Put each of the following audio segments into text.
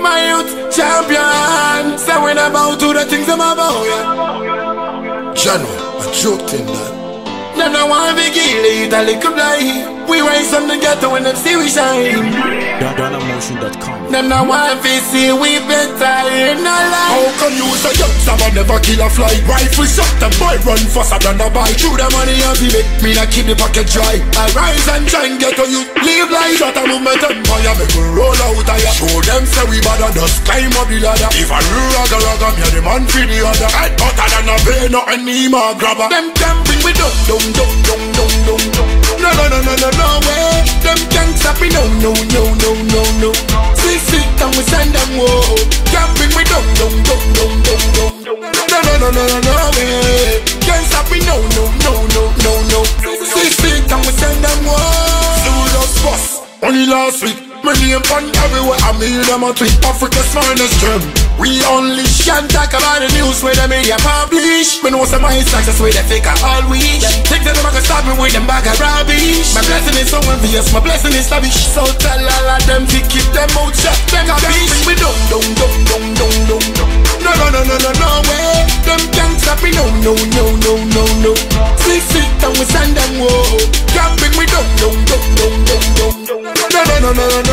My youth champion. Say when about to the things I'm about, yeah. Jano, a joke thing that. Them no want to kill it, a little blind. We rise from the ghetto when them see we shine. DonnaMotion.com. Them no want to see we better in a life. How come you say youngster but never kill a fly? Rifle shot, the boy run faster than a bike. Through the money and be make me not keep the pocket dry. I rise and shine, get to you, live life. Shot a movement empire, make we roll out higher. Show them say we better just climb up the ladder. If I real ragga ragga, me a the man for the other. Head hotter than a vein, nothing me ma grabber. Them can bring me down, down, down, down, down, down. No, no, no, no, no, no way. Them can't stop me, no, no, no, on everywhere. I mean them a tweet Africa's finest gem. We only can talk about the news where the media publish. We know some of his success where they fake are all wish. That them a stop me with them bag of rubbish. My blessing is so obvious, my blessing is lavish. So tell all of them to keep them mouth shut. Them can bring me down, down, down, down, down, down, down. No, no, no, no, no, no way. Them can't stop me, no, no, no, no, no, no. Six feet and we send them whoa. Can't bring me down, down, down, down, down, down. No, no, no, no, no,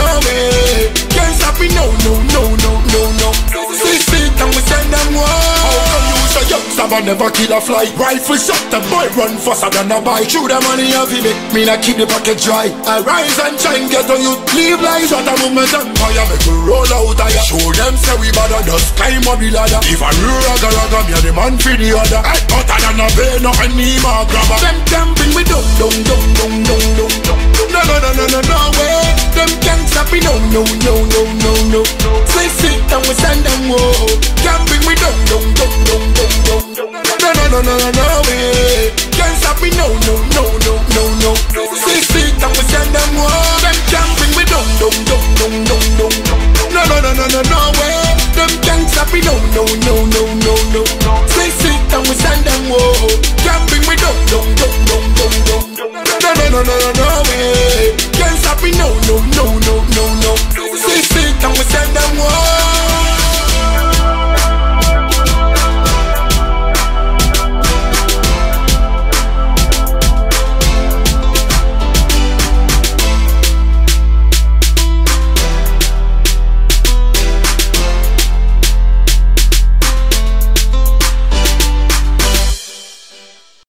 say never kill a fly? Rifle shot, the boy run faster than a bike. Through the money of it, make me not keep the pocket dry. I rise and shine, get on you, live life. Shot a movement empire, make we roll out higher. Show them say we better just climb up the ladder. If I real ragga ragga, me a the man for the other. Head hotter than a vein, nothing me ma grabber. Them bring me down, down, down, down, down, down, down. No, no, no, no, no, no way. Them can't stop me, no, no, no, no, no, no. Six feet and we send them whoa. Can't bring me down, Me, no, no, no, no, no, no. Six feet and we send them whoa. Them can't bring me down, down, down, down, down, down. No, no, no, no, no, no no way. Them can't stop me, no, no, no.